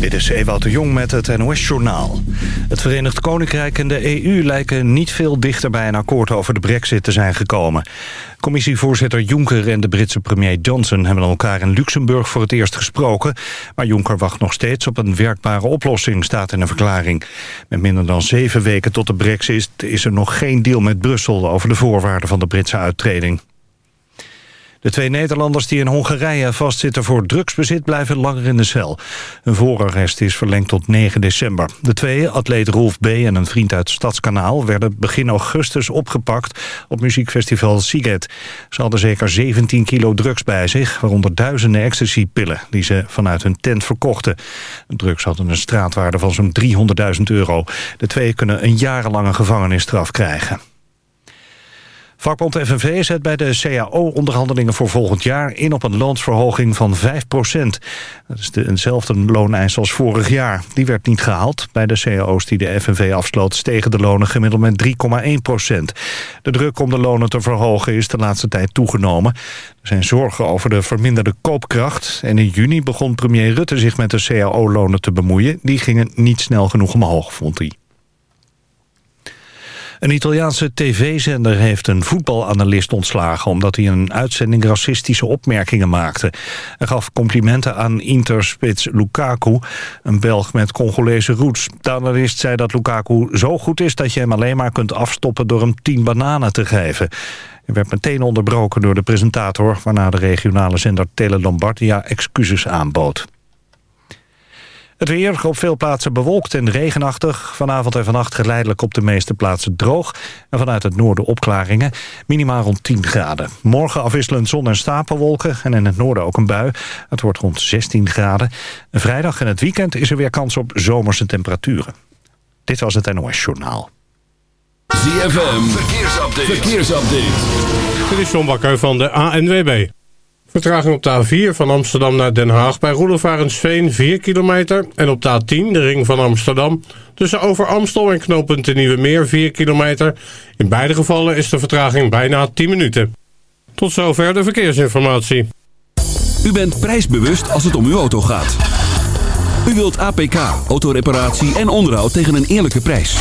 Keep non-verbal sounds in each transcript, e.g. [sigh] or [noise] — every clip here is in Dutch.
Dit is Ewout de Jong met het NOS-journaal. Het Verenigd Koninkrijk en de EU lijken niet veel dichter bij een akkoord over de brexit te zijn gekomen. Commissievoorzitter Juncker en de Britse premier Johnson hebben elkaar in Luxemburg voor het eerst gesproken. Maar Juncker wacht nog steeds op een werkbare oplossing, staat in een verklaring. Met minder dan zeven weken tot de brexit is er nog geen deal met Brussel over de voorwaarden van de Britse uittreding. De twee Nederlanders die in Hongarije vastzitten voor drugsbezit blijven langer in de cel. Hun voorarrest is verlengd tot 9 december. De twee, atleet Rolf B. en een vriend uit Stadskanaal... werden begin augustus opgepakt op muziekfestival Siget. Ze hadden zeker 17 kilo drugs bij zich... waaronder duizenden ecstasypillen die ze vanuit hun tent verkochten. De drugs hadden een straatwaarde van zo'n 300.000 euro. De twee kunnen een jarenlange gevangenisstraf krijgen. Vakbond FNV zet bij de CAO-onderhandelingen voor volgend jaar in op een loonsverhoging van 5% Dat is dezelfde looneis als vorig jaar. Die werd niet gehaald. Bij de CAO's die de FNV afsloot stegen de lonen gemiddeld met 3,1% De druk om de lonen te verhogen is de laatste tijd toegenomen. Er zijn zorgen over de verminderde koopkracht. En in juni begon premier Rutte zich met de CAO-lonen te bemoeien. Die gingen niet snel genoeg omhoog, vond hij. Een Italiaanse tv-zender heeft een voetbalanalist ontslagen... omdat hij in een uitzending racistische opmerkingen maakte. Hij gaf complimenten aan Interspits Lukaku, een Belg met Congolese roots. De analist zei dat Lukaku zo goed is dat je hem alleen maar kunt afstoppen... door hem tien bananen te geven. Hij werd meteen onderbroken door de presentator... waarna de regionale zender Tele Lombardia excuses aanbood. Het weer op veel plaatsen bewolkt en regenachtig. Vanavond en vannacht geleidelijk op de meeste plaatsen droog. En vanuit het noorden opklaringen. Minimaal rond 10 graden. Morgen afwisselend zon en stapelwolken. En in het noorden ook een bui. Het wordt rond 16 graden. Vrijdag en het weekend is er weer kans op zomerse temperaturen. Dit was het NOS Journaal. ZFM. Verkeersupdate. Verkeersupdate. Dit is John Bakker van de ANWB. Vertraging op de A4 van Amsterdam naar Den Haag bij Roelevarensveen 4 kilometer. En op de A10, de ring van Amsterdam, tussen Over Amstel en knooppunt de Nieuwe Meer 4 kilometer. In beide gevallen is de vertraging bijna 10 minuten. Tot zover de verkeersinformatie. U bent prijsbewust als het om uw auto gaat. U wilt APK, autoreparatie en onderhoud tegen een eerlijke prijs.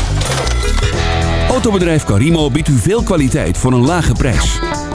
Autobedrijf Carimo biedt u veel kwaliteit voor een lage prijs.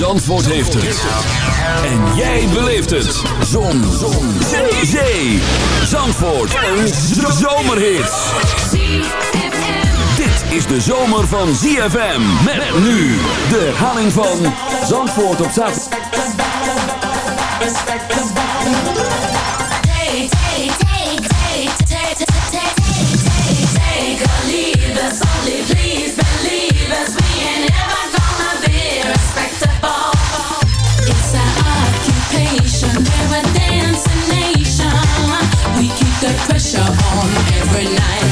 Zandvoort heeft het. En jij beleeft het. Zon. Zon. Zee. Zee. Zandvoort. Een zomerhit. Dit is de zomer van ZFM. Met nu de herhaling van Zandvoort op zaterdag. Pressure on every night.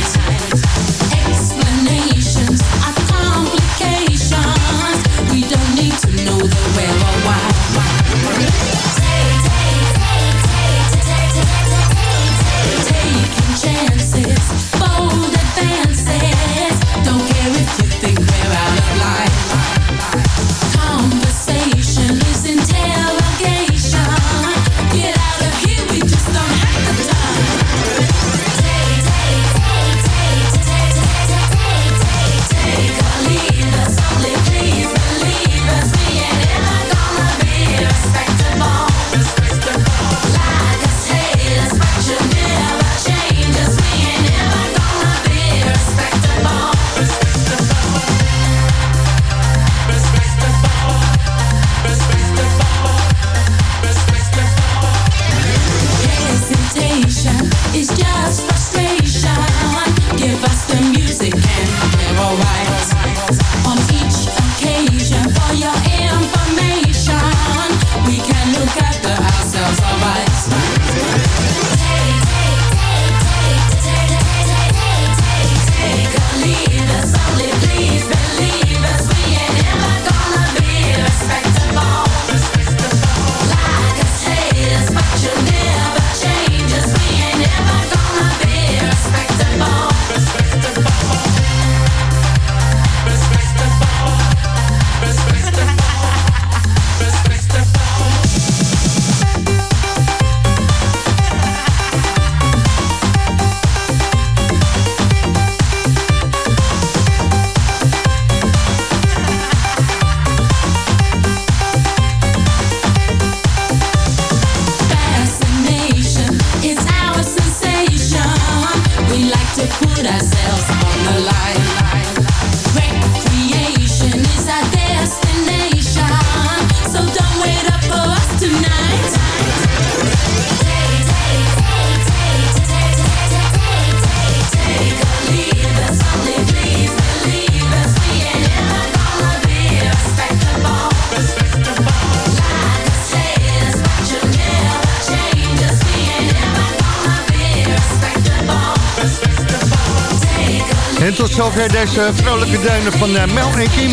Zover deze vrolijke deunen van eh, Mel en Kim.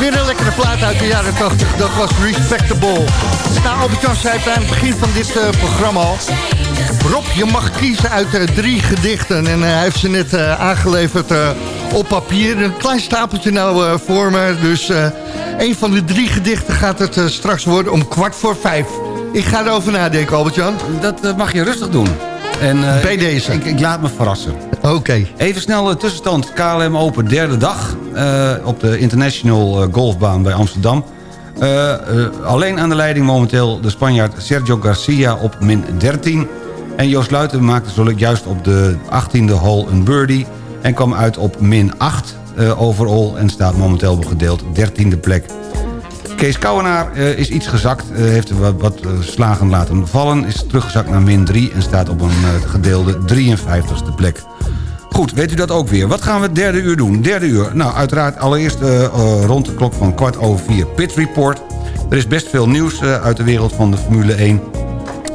Weer een lekkere plaat uit de jaren 80. Dat was Respectable. Nou, Albert-Jan zei het aan het begin van dit eh, programma. Rob, je mag kiezen uit eh, drie gedichten. En eh, hij heeft ze net eh, aangeleverd eh, op papier. Een klein stapeltje nou eh, voor me. Dus eh, een van de drie gedichten gaat het eh, straks worden om kwart voor vijf. Ik ga erover nadenken, Albert-Jan. Dat eh, mag je rustig doen. En, Bij deze. Ik, ik laat me verrassen. Oké. Even snel de tussenstand. KLM Open, derde dag. eh, op de International eh, Golfbaan bij Amsterdam. Alleen aan de leiding momenteel de Spanjaard Sergio Garcia op min 13. En Joost Luiten maakte juist op de 18e hole een birdie. En kwam uit op min 8 eh, overall. En staat momenteel op gedeeld 13e plek. Kees Kouwenaar eh, is iets gezakt, eh, heeft wat, eh, slagen laten vallen... is teruggezakt naar min 3 en staat op een gedeelde 53ste plek. Goed, weet u dat ook weer. Wat gaan we derde uur doen? Derde uur, nou uiteraard allereerst rond de klok van kwart over vier Pit Report. Er is best veel nieuws uit de wereld van de Formule 1.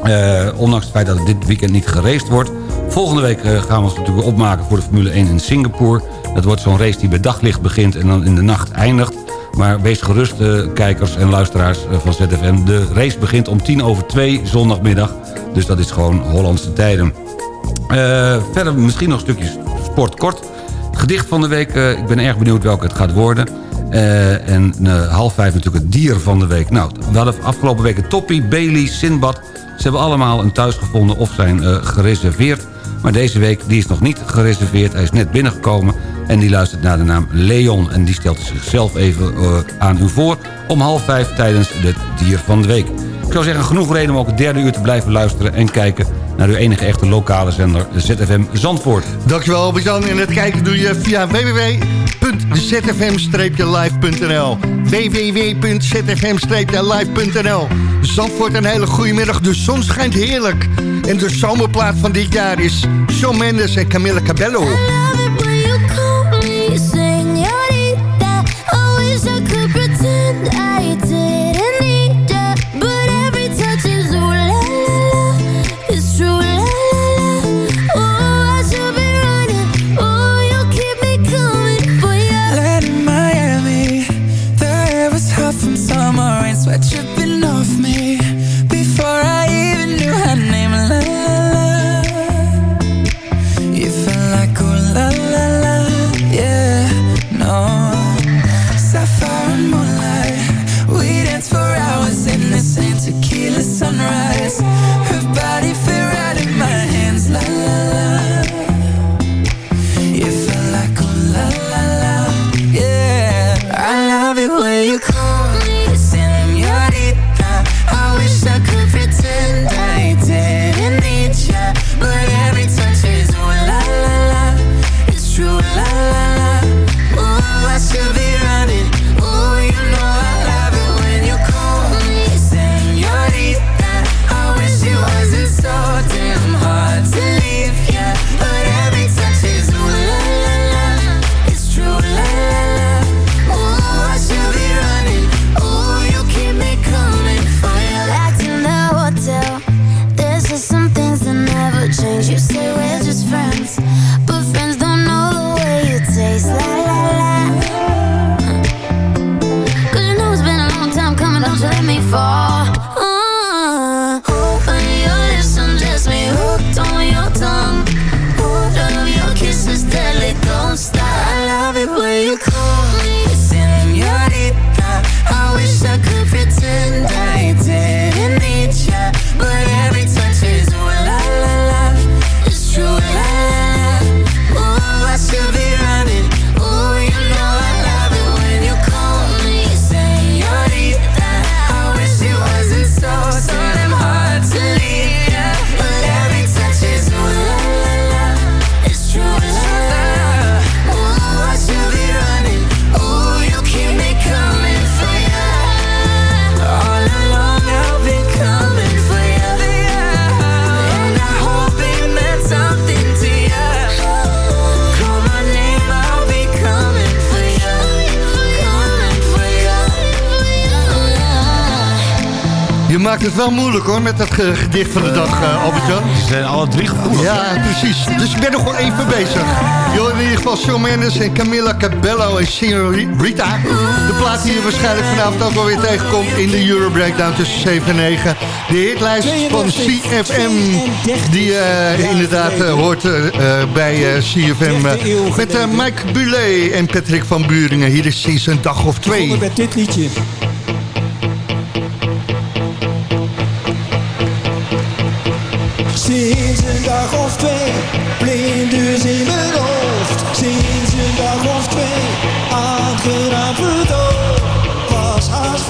Eh, ondanks het feit dat het dit weekend niet geraced wordt. Volgende week gaan we ons natuurlijk opmaken voor de Formule 1 in Singapore. Dat wordt zo'n race die bij daglicht begint en dan in de nacht eindigt. Maar wees gerust, eh, kijkers en luisteraars eh, van ZFM. De race begint om tien over twee zondagmiddag. Dus dat is gewoon Hollandse tijden. Eh, verder misschien nog stukjes sport kort. Gedicht van de week, ik ben erg benieuwd welke het gaat worden. En half vijf natuurlijk het dier van de week. Nou, we afgelopen week Toppie, Bailey, Sinbad. Ze hebben allemaal een thuis gevonden of zijn gereserveerd. Maar deze week die is nog niet gereserveerd. Hij is net binnengekomen en die luistert naar de naam Leon. En die stelt zichzelf even eh, aan u voor om half vijf tijdens het dier van de week. Ik zou zeggen, genoeg reden om ook het derde uur te blijven luisteren... en kijken naar uw enige echte lokale zender ZFM Zandvoort. Dankjewel Albert-Jan. En het kijken doe je via www.zfm-live.nl www.zfm-live.nl Zandvoort een hele goede middag. De zon schijnt heerlijk. En de zomerplaat van dit jaar is Shawn Mendes en Camila Cabello. Het wel moeilijk hoor, met dat ge- gedicht van de dag, eh Albert-Jan. Ze zijn alle drie gevoelig. Ja, precies. Dus ik ben nog wel even bezig. Joh, in ieder geval Shawn Mendes en Camilla Cabello en Rita. De plaat die je waarschijnlijk vanavond ook wel weer tegenkomt in de Euro Breakdown tussen 7 en 9. De hitlijst van CFM, die je inderdaad eh, hoort eh, eh, bij eh, CFM. eh, met eh, Mike Bulet en Patrick van Buringen. Hier is sinds een dag of twee. met dit liedje. Sinds een dag of twee, blinders in mijn hoofd. Sinds een dag of twee, aangenaam verdoofd. Was haast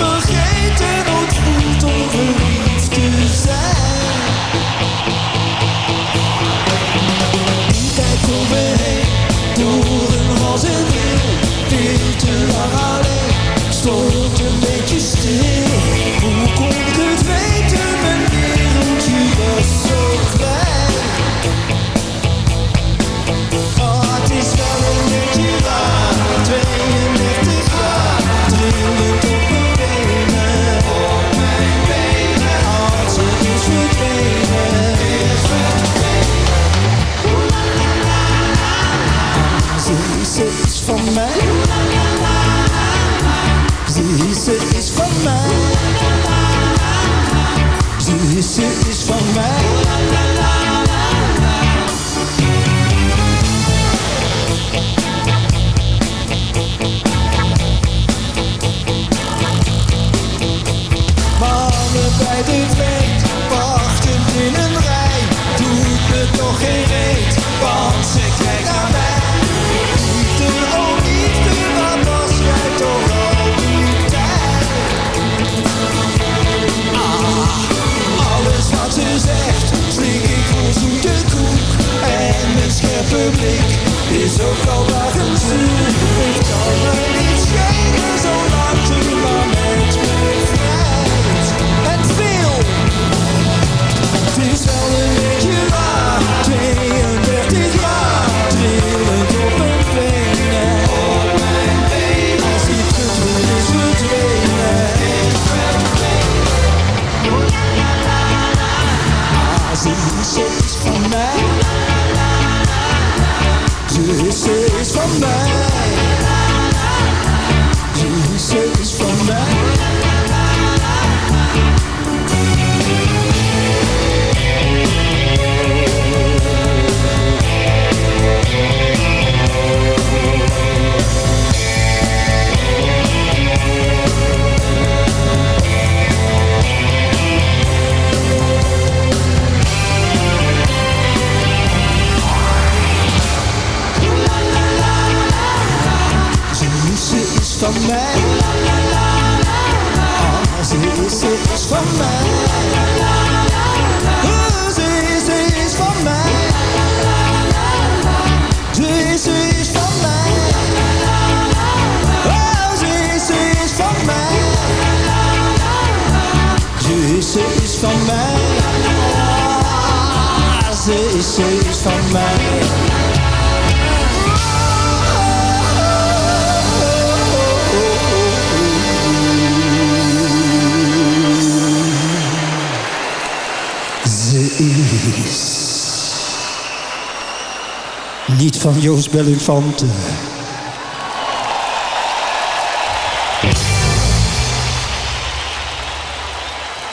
van Joost Bellinfante.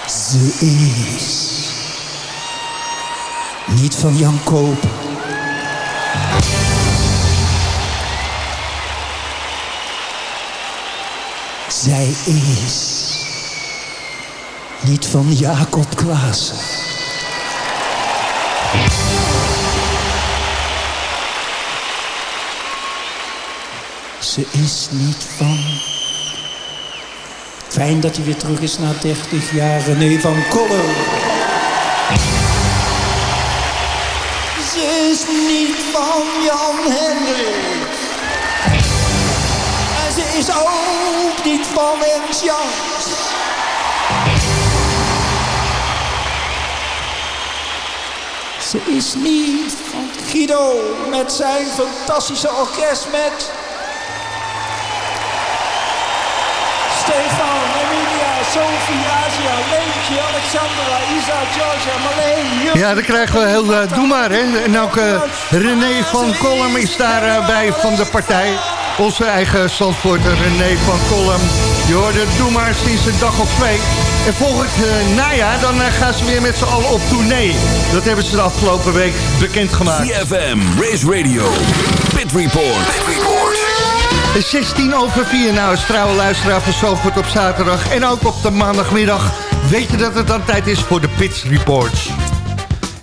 Ze is niet van Jan Koop. Zij is niet van Jacob Klaassen. Ze is niet van. Fijn dat hij weer terug is na 30 jaar. René van Kollen. Ze is niet van Jan Hendrik. En ze is ook niet van Wens Jans. Ze is niet van Guido met zijn fantastische orkest met Stefan, Emilia, Sophie, Asia, Leentje, Alexandra, Isa, Georgia, Marleen, Ja, dan krijgen we heel eh, Doe maar, hè. En ook eh, René van Kolm is daarbij van de partij. Onze eigen Zandvoorter René van Kolm. Je hoorde Doe maar sinds een dag of twee. En volgend eh, najaar, dan eh, gaan ze weer met z'n allen op tournee. Dat hebben ze de afgelopen week bekendgemaakt. CFM, Race Radio, Pit Report. Pit Report. 16 over 4, nou is trouwe luisteraar van Zandvoort op zaterdag. En ook op de maandagmiddag weet je dat het dan tijd is voor de Pits Reports.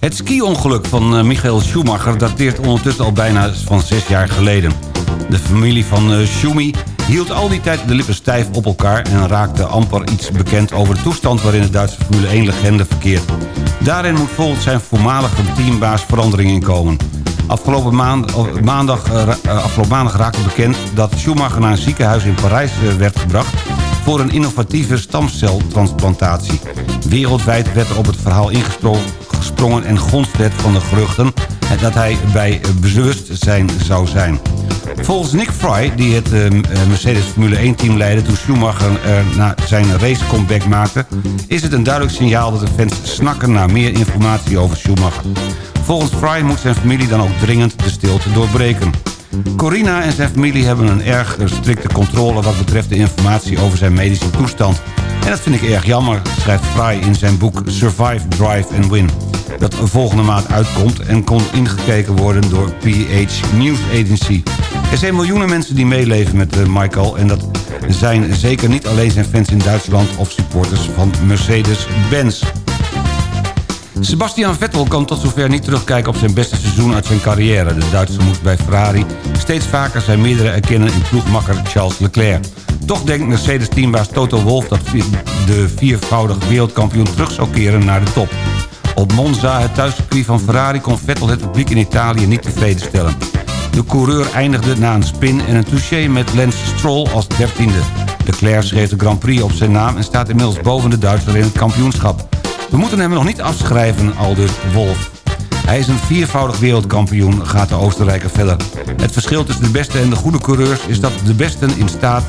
Het ski-ongeluk van eh, Michael Schumacher dateert ondertussen al bijna van zes jaar geleden. De familie van eh, Schumi hield al die tijd de lippen stijf op elkaar... en raakte amper iets bekend over de toestand waarin de Duitse Formule 1-legende verkeert. Daarin moet volgens zijn voormalige teambaas verandering in komen. Afgelopen, maand, maandag, eh, eh, afgelopen raakte bekend dat Schumacher naar een ziekenhuis in Parijs eh, werd gebracht... voor een innovatieve stamceltransplantatie. Wereldwijd werd er op het verhaal ingesprongen en gonste het van de geruchten... dat hij bij bewustzijn zou zijn. Volgens Nick Fry, die het Mercedes Formule 1-team leidde... toen Schumacher er na zijn race comeback maakte... is het een duidelijk signaal dat de fans snakken naar meer informatie over Schumacher. Volgens Fry moet zijn familie dan ook dringend de stilte doorbreken. Corina en zijn familie hebben een erg strikte controle... wat betreft de informatie over zijn medische toestand. En dat vind ik erg jammer, schrijft Fry in zijn boek Survive, Drive and Win. Dat volgende maand uitkomt en kon ingekeken worden door PH News Agency. Er zijn miljoenen mensen die meeleven met eh, Michael... en dat zijn zeker niet alleen zijn fans in Duitsland... of supporters van Mercedes-Benz. Sebastian Vettel kan tot zover niet terugkijken op zijn beste seizoen uit zijn carrière. De Duitser moest bij Ferrari steeds vaker zijn meerdere erkennen in ploegmakker Charles Leclerc. Toch denkt Mercedes-teambaas Toto Wolff dat de viervoudig wereldkampioen terug zou keren naar de top. Op Monza, het thuiscircuit van Ferrari, kon Vettel het publiek in Italië niet tevreden stellen. De coureur eindigde na een spin en een touché met Lance Stroll als dertiende. Leclerc schreef de Grand Prix op zijn naam en staat inmiddels boven de Duitser in het kampioenschap. We moeten hem nog niet afschrijven, aldus Wolf. Hij is een viervoudig wereldkampioen, gaat de Oostenrijker verder. Het verschil tussen de beste en de goede coureurs... is dat de besten in staat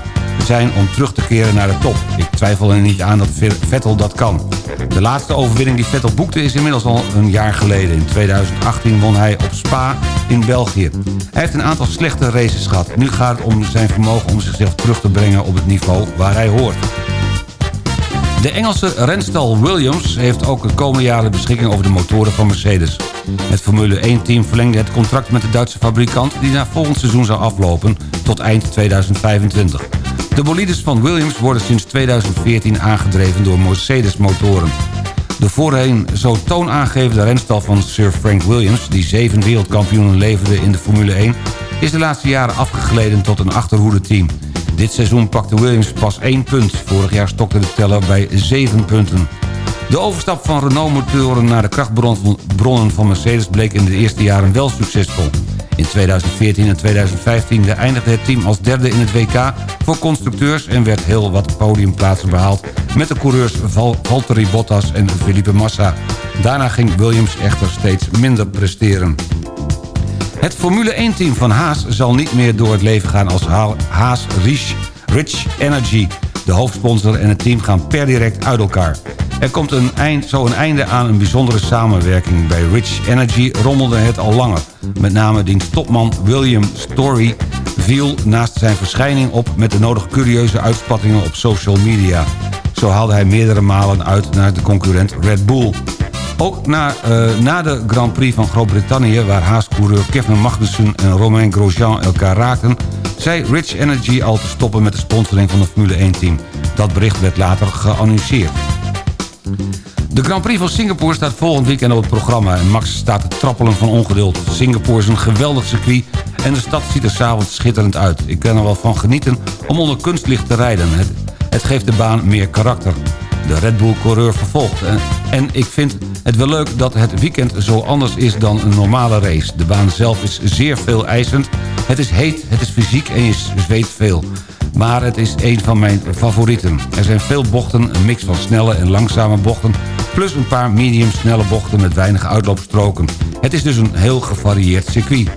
zijn om terug te keren naar de top. Ik twijfel er niet aan dat Vettel dat kan. De laatste overwinning die Vettel boekte is inmiddels al een jaar geleden. In 2018 won hij op Spa in België. Hij heeft een aantal slechte races gehad. Nu gaat het om zijn vermogen om zichzelf terug te brengen op het niveau waar hij hoort. De Engelse renstal Williams heeft ook de komende jaren beschikking over de motoren van Mercedes. Het Formule 1-team verlengde het contract met de Duitse fabrikant... die na volgend seizoen zou aflopen tot eind 2025. De bolides van Williams worden sinds 2014 aangedreven door Mercedes-motoren. De voorheen zo toonaangevende renstal van Sir Frank Williams... die zeven wereldkampioenen leverde in de Formule 1... is de laatste jaren afgegleden tot een achterhoede-team. Dit seizoen pakte Williams pas één punt. Vorig jaar stokte de teller bij zeven punten. De overstap van Renault-motoren naar de krachtbronnen van Mercedes... bleek in de eerste jaren wel succesvol. In 2014 en 2015 eindigde het team als derde in het WK voor constructeurs... en werd heel wat podiumplaatsen behaald met de coureurs Val Valtteri Bottas en Felipe Massa. Daarna ging Williams echter steeds minder presteren. Het Formule 1-team van Haas zal niet meer door het leven gaan als Ha- Haas Rich, Rich Energy. De hoofdsponsor en het team gaan per direct uit elkaar. Er komt een zo een einde aan een bijzondere samenwerking. Bij Rich Energy rommelde het al langer. Met name diens topman William Story viel naast zijn verschijning op... met de nodige curieuze uitspattingen op social media. Zo haalde hij meerdere malen uit naar de concurrent Red Bull. Ook na, eh, na de Grand Prix van Groot-Brittannië... waar Haas-coureur Kevin Magnussen en Romain Grosjean elkaar raakten... zei Rich Energy al te stoppen met de sponsoring van het Formule 1-team. Dat bericht werd later geannonceerd. De Grand Prix van Singapore staat volgend weekend op het programma... en Max staat te trappelen van ongeduld. Singapore is een geweldig circuit en de stad ziet er s'avonds schitterend uit. Ik kan er wel van genieten om onder kunstlicht te rijden. Het, het geeft de baan meer karakter. De Red Bull-coureur vervolgt. En, ik vind het wel leuk dat het weekend zo anders is dan een normale race. De baan zelf is zeer veel eisend. Het is heet, het is fysiek en je zweet veel. Maar het is een van mijn favorieten. Er zijn veel bochten, een mix van snelle en langzame bochten... plus een paar medium snelle bochten met weinig uitloopstroken. Het is dus een heel gevarieerd circuit.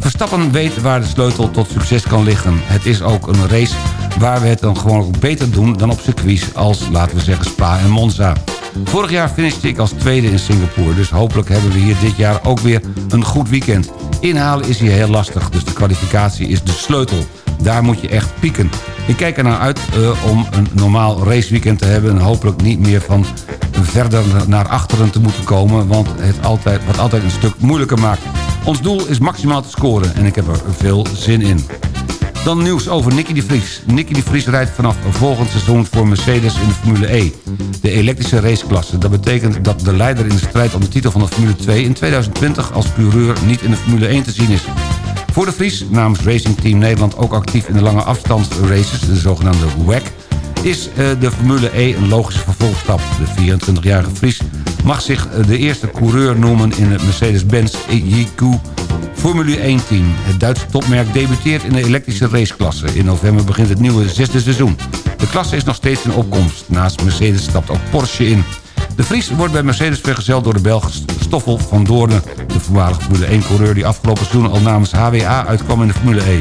Verstappen weet waar de sleutel tot succes kan liggen. Het is ook een race waar we het dan gewoon beter doen dan op circuits als, laten we zeggen, Spa en Monza. Vorig jaar finishte ik als tweede in Singapore... dus hopelijk hebben we hier dit jaar ook weer een goed weekend. Inhalen is hier heel lastig, dus de kwalificatie is de sleutel. Daar moet je echt pieken. Ik kijk er naar uit eh, om een normaal raceweekend te hebben... en hopelijk niet meer van verder naar achteren te moeten komen... want het altijd, wat altijd een stuk moeilijker maakt. Ons doel is maximaal te scoren en ik heb er veel zin in. Dan nieuws over Nicky de Vries. Nicky de Vries rijdt vanaf volgend seizoen voor Mercedes in de Formule E. De elektrische raceklasse. Dat betekent dat de leider in de strijd om de titel van de Formule 2... in 2020 als coureur niet in de Formule 1 te zien is. Voor de Vries, namens Racing Team Nederland ook actief in de lange afstandsraces... de zogenaamde WEC, is eh, de Formule E een logische vervolgstap. De 24-jarige Vries mag zich eh, de eerste coureur noemen in het Mercedes-Benz EQ Formule 1-team. Het Duitse topmerk debuteert in de elektrische raceklasse. In november begint het nieuwe zesde seizoen. De klasse is nog steeds in opkomst. Naast Mercedes stapt ook Porsche in. De Vries wordt bij Mercedes vergezeld door de Belg Stoffel van Doornen... de voormalige Formule 1-coureur die afgelopen seizoen al namens HWA uitkwam in de Formule E.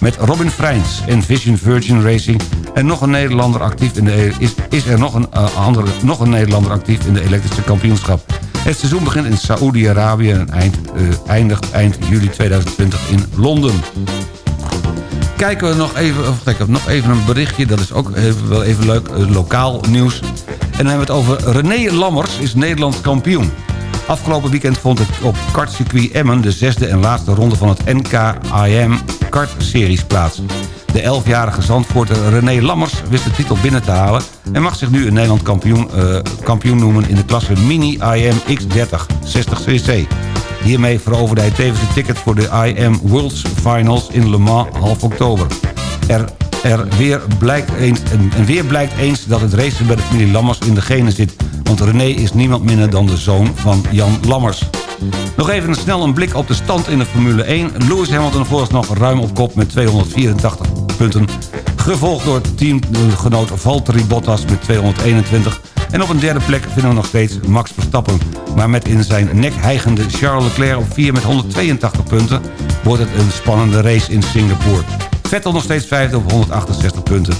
Met Robin Freins en Vision Virgin Racing en nog een Nederlander actief in de, is, is er nog een, eh, andere, nog een Nederlander actief in de elektrische kampioenschap. Het seizoen begint in Saoedi-Arabië en eind, eh, eindigt eind juli 2020 in Londen. Kijken we nog even, of kijk, nog even een berichtje, dat is ook wel even leuk, eh, lokaal nieuws. En dan hebben we het over René Lammers is Nederlands kampioen. Afgelopen weekend vond het op kartcircuit Emmen... de zesde en laatste ronde van het NKIM kartseries plaats. De 11-jarige Zandvoorter René Lammers wist de titel binnen te halen... en mag zich nu een Nederland kampioen, eh, kampioen noemen in de klasse Mini IM X30 60cc. Hiermee veroverde hij tevens het ticket voor de IM Worlds Finals in Le Mans half oktober. Er, er weer blijkt eens, en weer blijkt eens dat het racen bij de familie Lammers in de genen zit... want René is niemand minder dan de zoon van Jan Lammers. Nog even snel een blik op de stand in de Formule 1. Lewis Hamilton vooralsnog ruim op kop met 284 punten. Gevolgd door teamgenoot Valtteri Bottas met 221. En op een derde plek vinden we nog steeds Max Verstappen. Maar met in zijn nek hijgende Charles Leclerc op 4 met 182 punten... wordt het een spannende race in Singapore. Vettel nog steeds vijfde op 168 punten.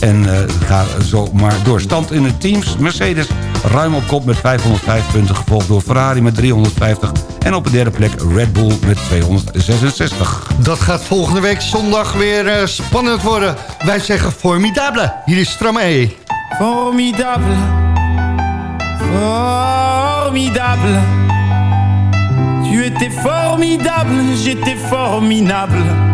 En uh, ga zo maar door. Stand in de teams. Mercedes ruim op kop met 505 punten. Gevolgd door Ferrari met 350. En op de derde plek Red Bull met 266. Dat gaat volgende week zondag weer eh, spannend worden. Wij zeggen formidable. Hier is Stram E. Formidable. Formidable. Tu étais formidable, j'étais formidable.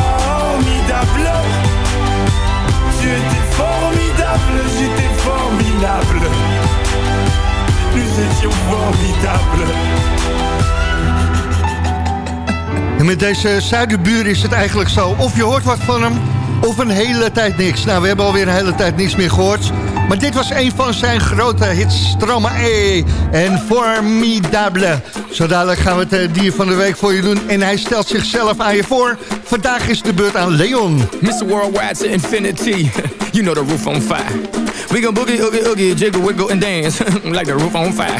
Formidable, j'étais formidable. Nous étions formidables. En met deze zuiderbuur is het eigenlijk zo. Of je hoort wat van hem, of een hele tijd niks. Nou, we hebben alweer een hele tijd niks meer gehoord. Maar dit was een van zijn grote hits. Stromae en Formidable. Zo dadelijk gaan we het eh, dier van de week voor je doen. En hij stelt zichzelf aan je voor. Vandaag is de beurt aan Leon. Mr. Worldwide to infinity. [laughs] You know the roof on fire. We go boogie, oogie, oogie, jiggle, wiggle, and dance [laughs] like the roof on fire.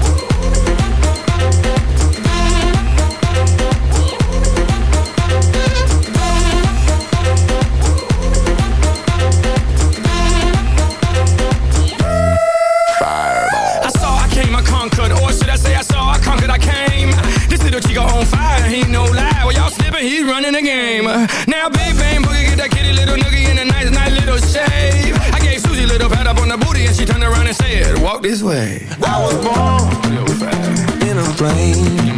The. Now, big bang boogie, get that kitty little noogie in a nice, nice little shave. I gave Susie little pat up on the booty, and she turned around and said, Walk this way. I was born in a plane.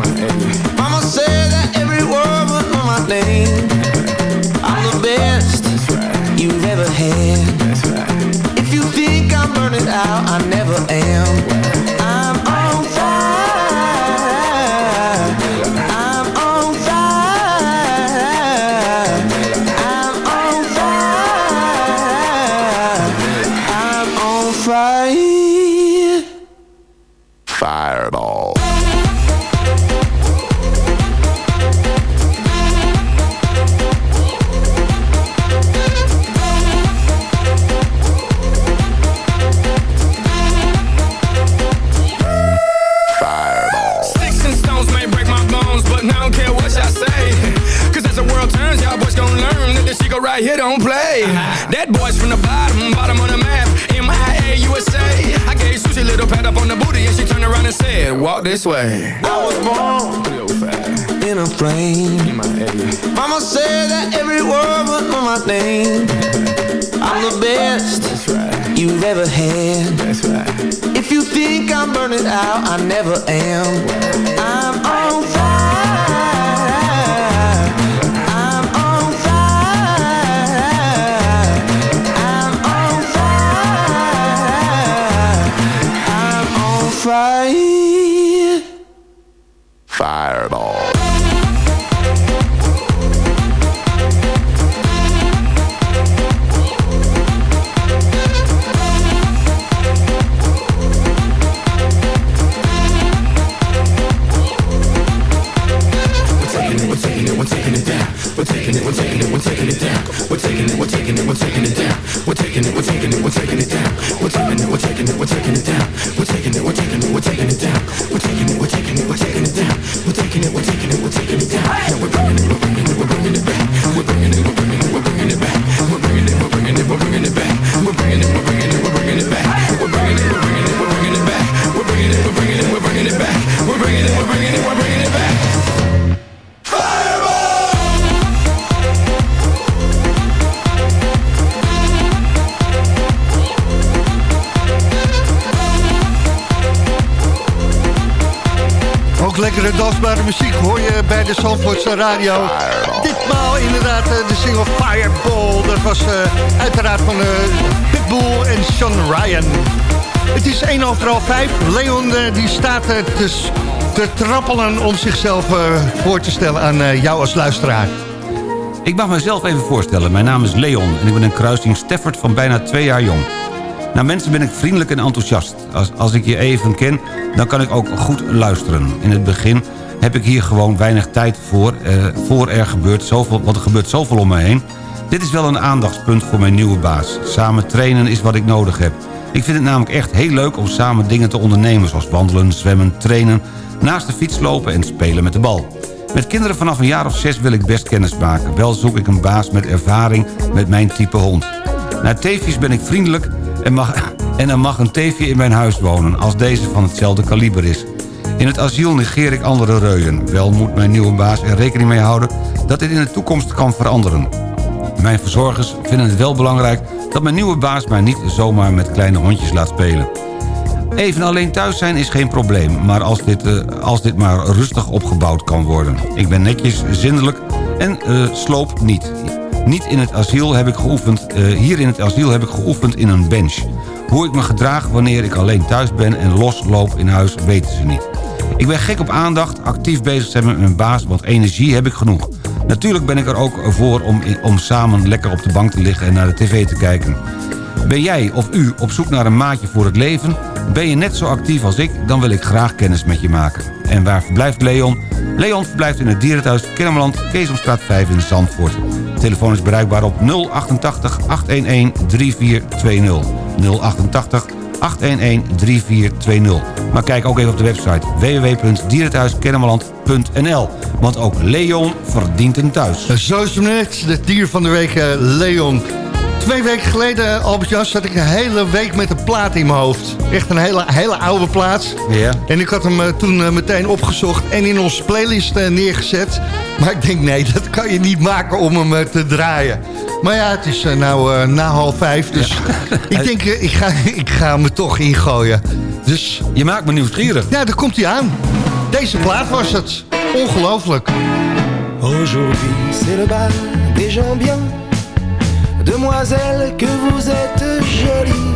Mama said that every word was on my name. I'm the best you've ever had. If you think I'm burning out, I never am. Bottom, bottom of the map, M-I-A, USA. I gave Susie a little pat up on the booty and she turned around and said, walk this way. I was born in a plane. Mama said that every word was on my name. I'm the best right. you've ever had. Right. If you think I'm burning out, I never am. I'm fight Zandvoortse radio. Ditmaal inderdaad eh, de single Fireball. Dat was eh, uiteraard van eh, Pitbull en Sean Ryan. Het is 1 over half 5. Leon die staat te, te trappelen om zichzelf voor te stellen aan jou als luisteraar. Ik mag mezelf even voorstellen. Mijn naam is Leon en ik ben een kruising Stafford van bijna twee jaar jong. Naar mensen ben ik vriendelijk en enthousiast. Als, als ik je even ken, dan kan ik ook goed luisteren. In het begin heb ik hier gewoon weinig tijd voor, eh, voor er gebeurt zoveel, want er gebeurt zoveel om me heen. Dit is wel een aandachtspunt voor mijn nieuwe baas. Samen trainen is wat ik nodig heb. Ik vind het namelijk echt heel leuk om samen dingen te ondernemen... zoals wandelen, zwemmen, trainen, naast de fiets lopen en spelen met de bal. Met kinderen vanaf een jaar of zes wil ik best kennis maken. Wel zoek ik een baas met ervaring met mijn type hond. Naar teefjes ben ik vriendelijk en, mag, [laughs] en er mag een teefje in mijn huis wonen... als deze van hetzelfde kaliber is. In het asiel negeer ik andere reuien. Wel moet mijn nieuwe baas er rekening mee houden... dat dit in de toekomst kan veranderen. Mijn verzorgers vinden het wel belangrijk... dat mijn nieuwe baas mij niet zomaar met kleine hondjes laat spelen. Even alleen thuis zijn is geen probleem, maar als dit, eh, als dit maar rustig opgebouwd kan worden. Ik ben netjes, zindelijk en eh, sloop niet. Niet in het asiel heb ik geoefend, eh, hier in het asiel heb ik geoefend in een bench. Hoe ik me gedraag wanneer ik alleen thuis ben en losloop in huis weten ze niet. Ik ben gek op aandacht, actief bezig zijn met mijn baas, want energie heb ik genoeg. Natuurlijk ben ik er ook voor om, om samen lekker op de bank te liggen en naar de tv te kijken. Ben jij of u op zoek naar een maatje voor het leven? Ben je net zo actief als ik? Dan wil ik graag kennis met je maken. En waar verblijft Leon? Leon verblijft in het dierenthuis Kennemerland, Keesomstraat 5 in Zandvoort. Telefoon is bereikbaar op 088 811 3420. 088 811 3420. Maar kijk ook even op de website www.dierenthuiskennemerland.nl. Want ook Leon verdient een thuis. Zo is het net, het dier van de week, eh, Leon. Twee weken geleden, Albert-Jan, zat ik een hele week met een plaat in mijn hoofd. Echt een hele, hele oude plaat. Ja. En ik had hem eh, toen eh, meteen opgezocht en in onze playlist eh, neergezet. Maar ik denk, nee, [laughs] dat kan je niet maken om hem eh, te draaien. Maar ja, het is eh, nou eh, na half vijf, dus [laughs] ik denk, eh, ik, ga, ik ga er toch ingooien. Dus... Je maakt me nieuwsgierig. Ja, daar komt hij aan. Deze plaat was het. Ongelooflijk. Aujourd'hui, c'est le bal des gens bien. Demoiselle, que vous êtes jolie.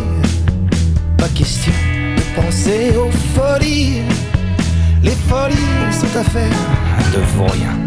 Pas question de penser aux folies. Les folies sont affaires de vaurien.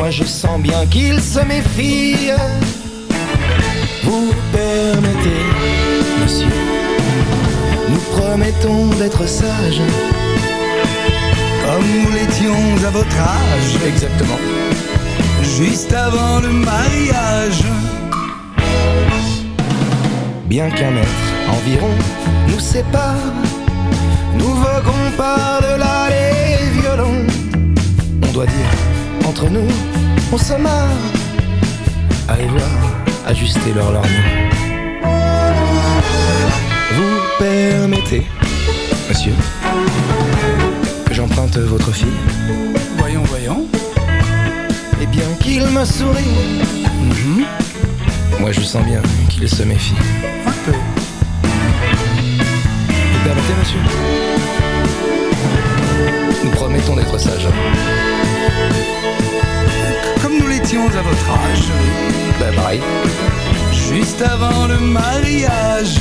moi je sens bien qu'il se méfie. Vous permettez, monsieur, nous promettons d'être sages. comme nous l'étions à votre âge, Exactement. juste avant le mariage. Bien qu'un mètre environ nous sépare, nous voguons par-delà les violons. On doit dire, entre nous, on se marre. Allez voir, ajuster leur lorgnon. Vous permettez, monsieur, que j'emprunte votre fille Voyons, voyons. Et bien qu'il me sourie, Mhm. moi je sens bien qu'il se méfie. Un peu. Vous permettez, monsieur Nous promettons d'être sages. Comme nous l'étions à votre âge, Ben pareil. juste avant le mariage.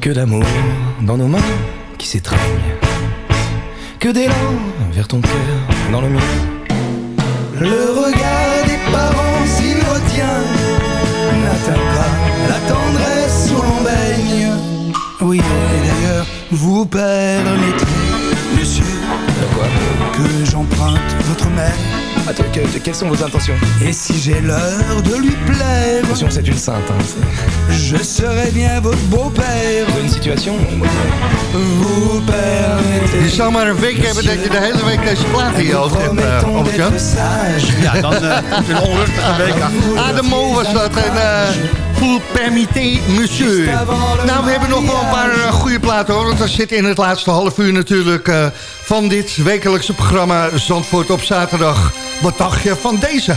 Que d'amour dans nos mains qui s'étreignent. Que d'élan vers ton cœur dans le mien. Le regard des parents s'il retient n'atteint pas la tendresse où l'on baigne. Oui, et d'ailleurs, vous permettez, monsieur, Quoi que j'emprunte votre mère. Attends, que- quelles sont vos intentions? Et si j'ai l'heure de lui plaire, Attention, c'est une sainte. Hein. je serai bien votre beau-père. Une situation Vous permettez. Je zou maar een week hebben dat je de hele week deze plaat in je hoofd hebt, Promettons Albert-Jan. Ja, dan uh, een onrustige week. Ademo was dat en uh, Vous permettez, monsieur. Nou, we hebben nog wel een paar eh, goede platen hoor. Want we zitten in het laatste half uur natuurlijk eh, van dit wekelijkse programma Zandvoort op zaterdag. Wat dacht je van deze?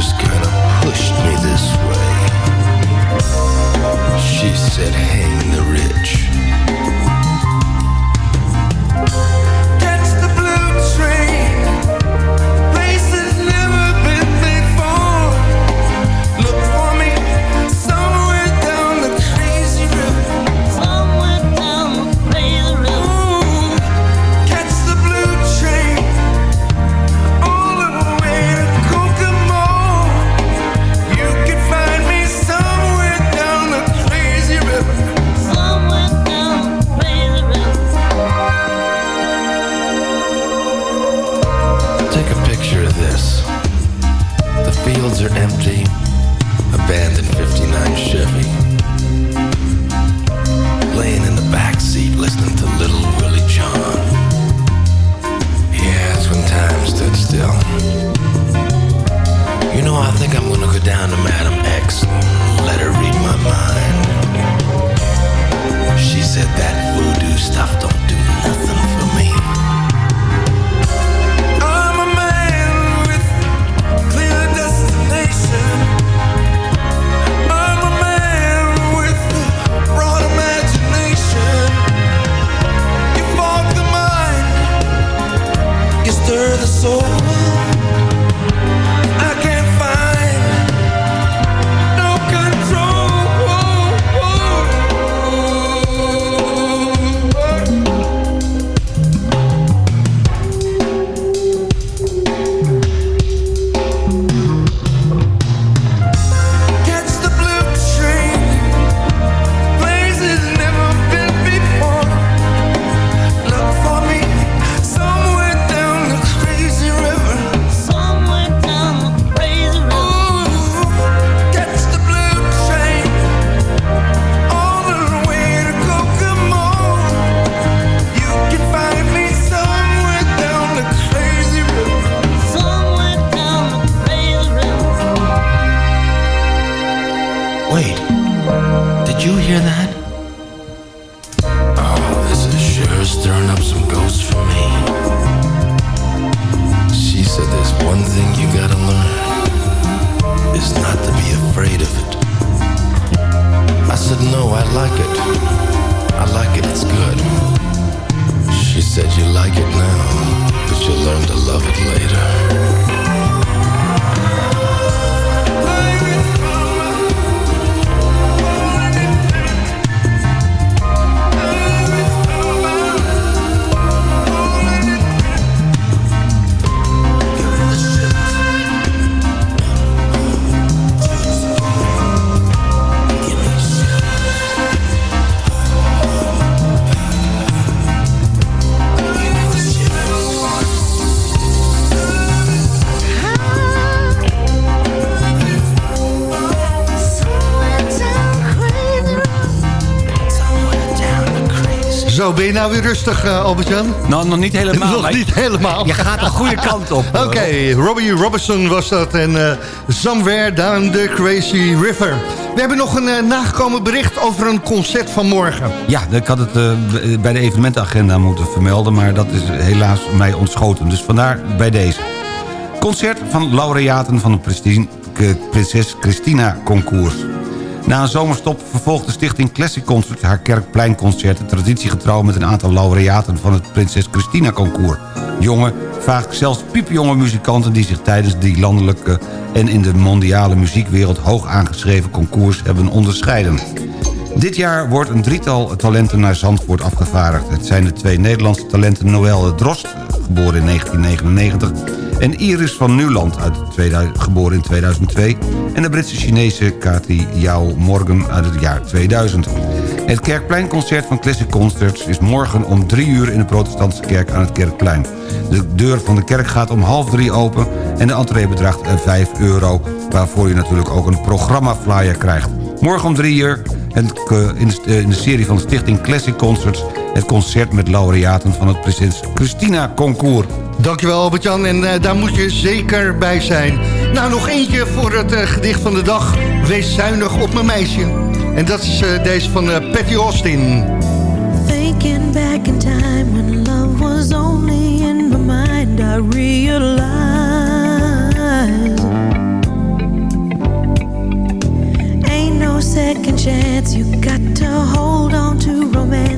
just kind of pushed me this way. She said, Hang the rich. Zo, ben je nou weer rustig, Albert-Jan? Nou, nog niet helemaal. Nog niet helemaal. Je gaat de goede kant op. Oké, Robbie Robertson was dat en eh, Somewhere Down the Crazy River. We hebben nog een eh, nagekomen bericht over een concert van morgen. Ja, ik had het bij de evenementenagenda moeten vermelden... maar dat is helaas mij ontschoten. Dus vandaar bij deze. Concert van laureaten van de Prinses Christina Concours. Na een zomerstop vervolgt de stichting Classic Concert... haar Kerkpleinconcerten traditiegetrouw... met een aantal laureaten van het Prinses Christina Concours. Jonge, vaak zelfs piepjonge muzikanten... die zich tijdens die landelijke en in de mondiale muziekwereld... hoog aangeschreven concours hebben onderscheiden. Dit jaar wordt een drietal talenten naar Zandvoort afgevaardigd. Het zijn de twee Nederlandse talenten Noël Drost, geboren in 1999... En Iris van Nuland, uit 2000, geboren in 2002. En de Britse-Chinese Cathy Yao Morgan uit het jaar 2000. Het Kerkpleinconcert van Classic Concerts is morgen om drie uur in de protestantse kerk aan het Kerkplein. De deur van de kerk gaat om half drie open en de entree bedraagt eh, 5 euro, waarvoor je natuurlijk ook een programmaflyer krijgt. Morgen om drie uur eh, de, in de serie van de stichting Classic Concerts... het concert met laureaten van het Prinses Christina Concours. Dankjewel Albert-Jan en eh, daar moet je zeker bij zijn. Nou, nog eentje voor het eh, gedicht van de dag. Wees zuinig op mijn meisje. En dat is eh, deze van eh, Patty Austin. Thinking back in time when love was only in my mind, I realized ain't no second chance. You got to hold on to romance,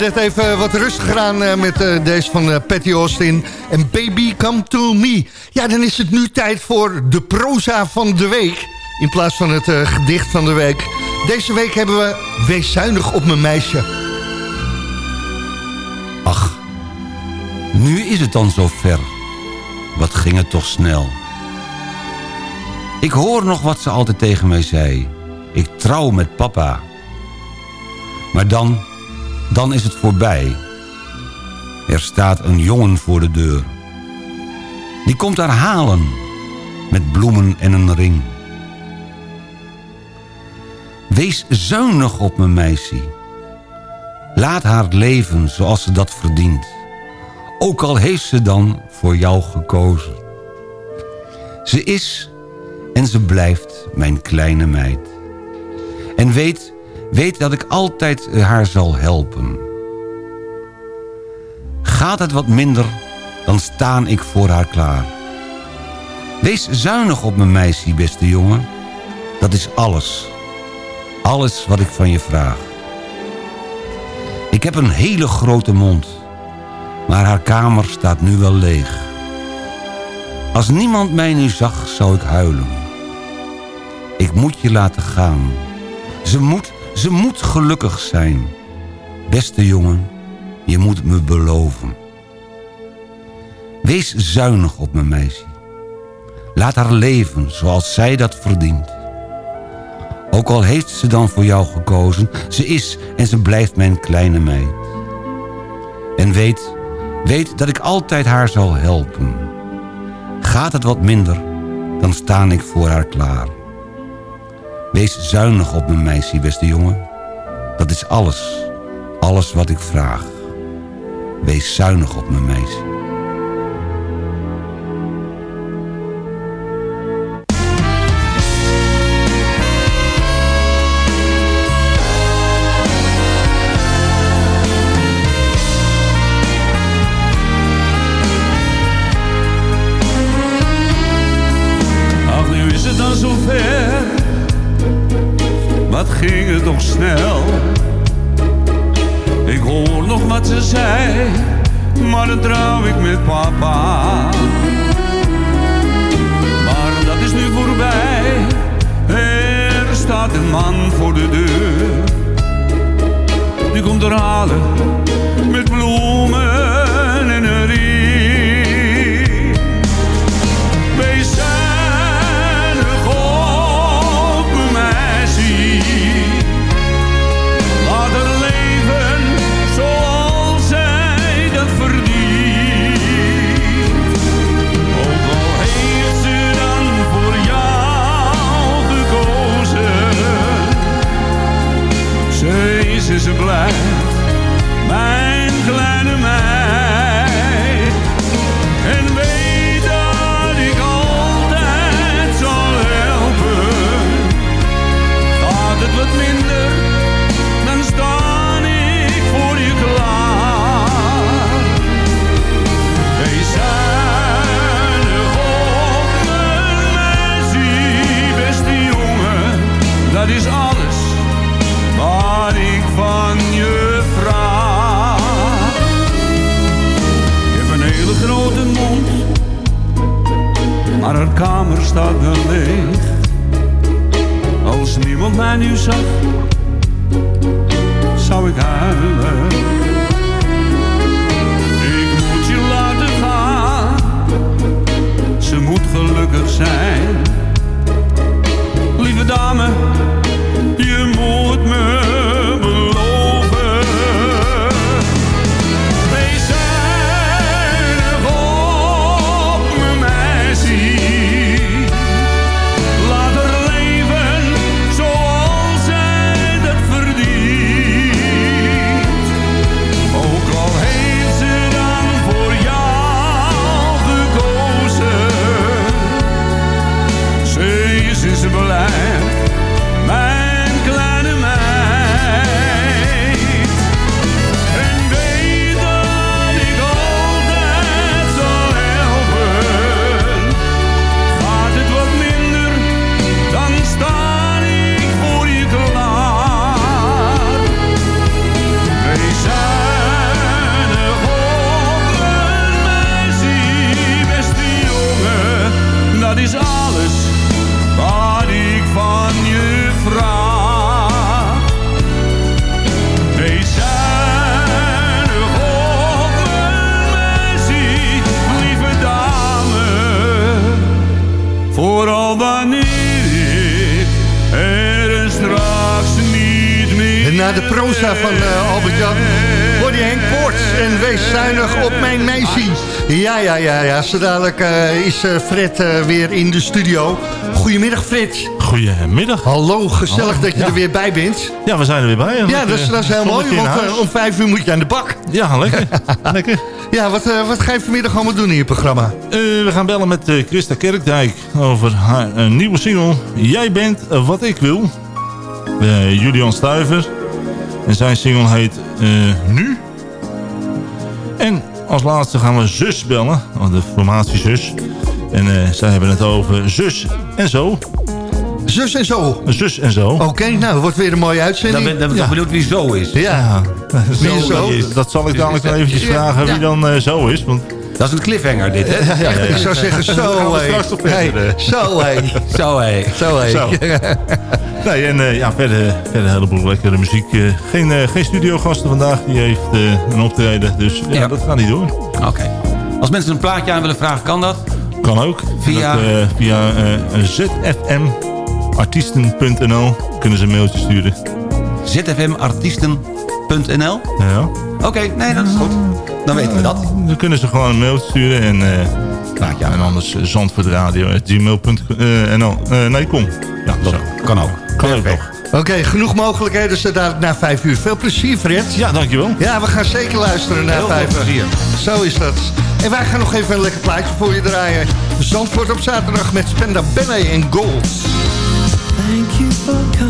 Het even wat rustiger aan eh, met eh, deze van eh, Patty Austin. En Baby Come To Me. Ja, dan is het nu tijd voor de proza van de week. In plaats van het gedicht van de week. Deze week hebben we Wees zuinig op mijn meisje. Ach, nu is het dan zo ver. Wat ging het toch snel. Ik hoor nog wat ze altijd tegen mij zei. Ik trouw met papa. Maar dan, dan is het voorbij. Er staat een jongen voor de deur. Die komt haar halen. Met bloemen en een ring. Wees zuinig op mijn meisje. Laat haar leven zoals ze dat verdient. Ook al heeft ze dan voor jou gekozen. Ze is en ze blijft mijn kleine meid. En weet, weet dat ik altijd haar zal helpen. Gaat het wat minder, dan staan ik voor haar klaar. Wees zuinig op mijn meisje, beste jongen. Dat is alles. Alles wat ik van je vraag. Ik heb een hele grote mond. Maar haar kamer staat nu wel leeg. Als niemand mij nu zag, zou ik huilen. Ik moet je laten gaan. Ze moet, ze moet gelukkig zijn. Beste jongen, je moet me beloven. Wees zuinig op mijn meisje. Laat haar leven zoals zij dat verdient. Ook al heeft ze dan voor jou gekozen, ze is en ze blijft mijn kleine meid. En weet, weet dat ik altijd haar zal helpen. Gaat het wat minder, dan sta ik voor haar klaar. Wees zuinig op mijn meisje, beste jongen. Dat is alles, alles wat ik vraag. Wees zuinig op mijn meisje. Staat een man voor de deur. Die komt er halen met bloemen en grote mond, maar haar kamer staat wel leeg. Als niemand mij nu zag, zou ik huilen. Ik moet je laten gaan, ze moet gelukkig zijn. Lieve dame, ja. Zo dadelijk eh, is eh, Fred eh, weer in de studio. Goedemiddag Fred. Goedemiddag. Hallo, gezellig Hallo. dat je Ja. er weer bij bent. Ja, we zijn er weer bij. Ja, Lekker- dat is, dat is heel mooi, want om vijf uur moet je aan de bak. Ja, lekker. [laughs] lekker. Ja, wat, wat ga je vanmiddag allemaal doen in je programma? We gaan bellen met Christa Kerkdijk over haar nieuwe single Jij bent wat ik wil. Julian Stuiver. En zijn single heet Nu. En als laatste gaan we zus bellen. oh, De formatie zus. En eh, zij hebben het over zus en zo. Zus en zo? Zus en zo. Oké, nou, wordt weer een mooie uitzending. Dan ben, dan ben ik toch benieuwd wie zo is. Ja. Wie is zo? Dat, dat zal ik dadelijk nog eventjes Ja, vragen ja. wie dan eh, zo is. Want Dat is een cliffhanger dit, hè? Ja, ja, ja. Ik zou zeggen, gaan zo hé. Hey. Zo hé. Zo, hé. Zo hé. [laughs] Nee, en eh, ja, verder, verder een heleboel lekkere muziek. Eh, geen, eh, geen studiogasten vandaag, die heeft eh, een optreden. Dus ja, Ja. dat gaat niet door. Oké. Als mensen een plaatje aan willen vragen, kan dat? Kan ook. Via? Dat, eh, via eh, zfmartiesten.nl kunnen ze een mailtje sturen. zfmartiesten.nl Ja. Oké, nee, dat is goed. Dan weten we dat. Dan kunnen ze gewoon een mailtje sturen. En, eh nou, ja, en anders uh, zandvoortradio.gmail.nl uh, Nee, kom. Ja, Dat zo. kan ook. Kan ook nog. Oké, genoeg mogelijkheden. Zo dadelijk na vijf uur. Veel plezier, Fred. Ja, dankjewel. Ja, we gaan zeker luisteren naar vijf uur. plezier. Zo is dat. En wij gaan nog even een lekker plaatje voor je draaien. Zandvoort op zaterdag met Spenda Ballet en Gold. Thank you for coming.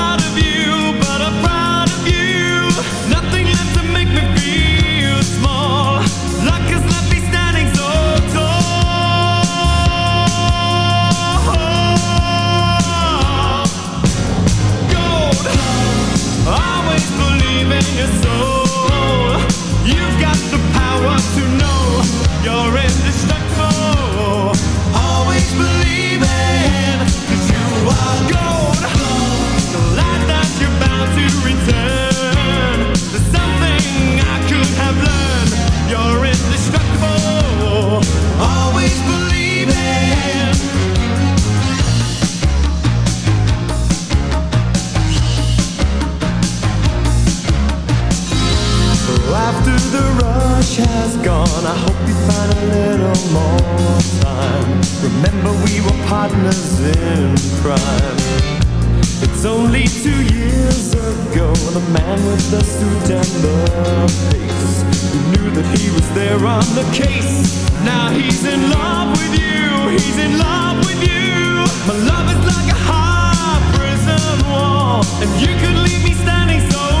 after the rush has gone, I hope you find a little more time. Remember we were partners in crime. It's only two years ago, the man with the suit and the face who knew that he was there on the case. Now he's in love with you, he's in love with you. My love is like a high prison wall, and you could leave me standing so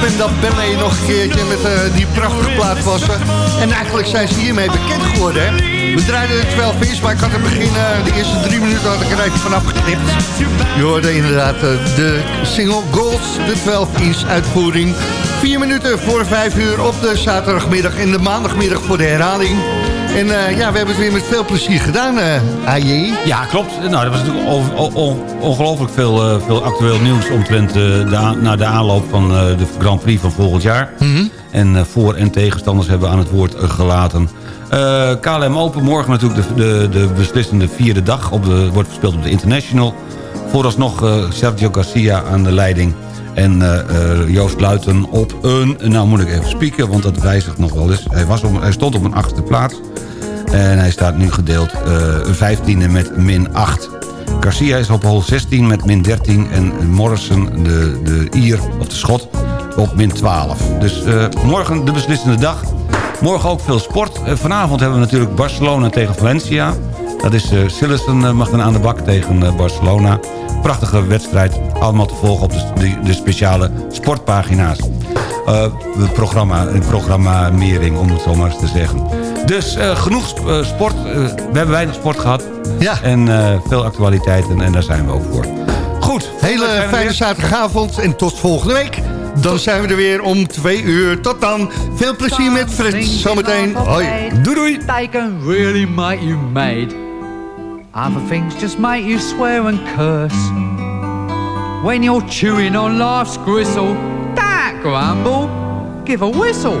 dat was uh, Spenda Ballet nog een keertje met eh, die prachtige plaat was ze. En eigenlijk zijn ze hiermee bekend geworden. We draaiden het 12 is, maar ik had het begin, eh, de eerste drie minuten had ik er even vanaf geknipt. Je hoorde inderdaad eh, de single Gold de 12-inch uitvoering. Vier minuten voor vijf uur op de zaterdagmiddag en de maandagmiddag voor de herhaling. En eh, ja, we hebben het weer met veel plezier gedaan, eh AJ. Ja, klopt. Nou, er was natuurlijk over- on- on- ongelooflijk veel, eh, veel actueel nieuws... omtrent de, naar de aanloop van de Grand Prix van volgend jaar. En eh, voor- en tegenstanders hebben we aan het woord gelaten. KLM Open, morgen natuurlijk de, de, de beslissende vierde dag. Op de, wordt gespeeld op de International. Vooralsnog Sergio Garcia aan de leiding. En Joost Luiten op een... Nou moet ik even spieken, want dat wijzigt nog wel eens. Hij, was hij stond op een achtste plaats. En hij staat nu gedeeld eh 15e met min 8. Garcia is op hol 16 met min 13. En Morrison, de, de Ier, of de Schot, op min 12. Dus eh, morgen de beslissende dag. Morgen ook veel sport. Eh, vanavond hebben we natuurlijk Barcelona tegen Valencia. Dat is uh, eh, mag dan aan de bak tegen eh, Barcelona. Prachtige wedstrijd. Allemaal te volgen op de, de, speciale sportpagina's. Eh, programma, een programmering, om het zo maar eens te zeggen. Dus eh, genoeg sp- eh, sport. Eh, we hebben weinig sport gehad. Ja. En eh, veel actualiteiten. En daar zijn we ook voor. Goed. Hele fijne weer. zaterdagavond en tot volgende week. Dan zijn we er weer om twee uur. Tot dan. Veel plezier met Frits. Zometeen. Hoi. Doei doei. They can really make you mad. Other things just make you swear and curse. When you're chewing on life's gristle, don't grumble, give a whistle.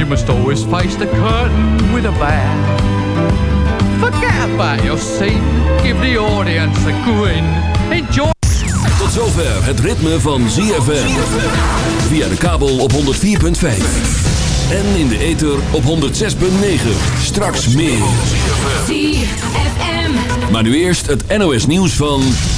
You must always face the curtain with a bow. Forget about your scene, give the audience a grin. Enjoy. Tot zover het ritme van ZFM. Via de kabel op 104.5. En in de ether op 106.9. Straks meer. ZFM. Maar nu eerst het NOS nieuws van...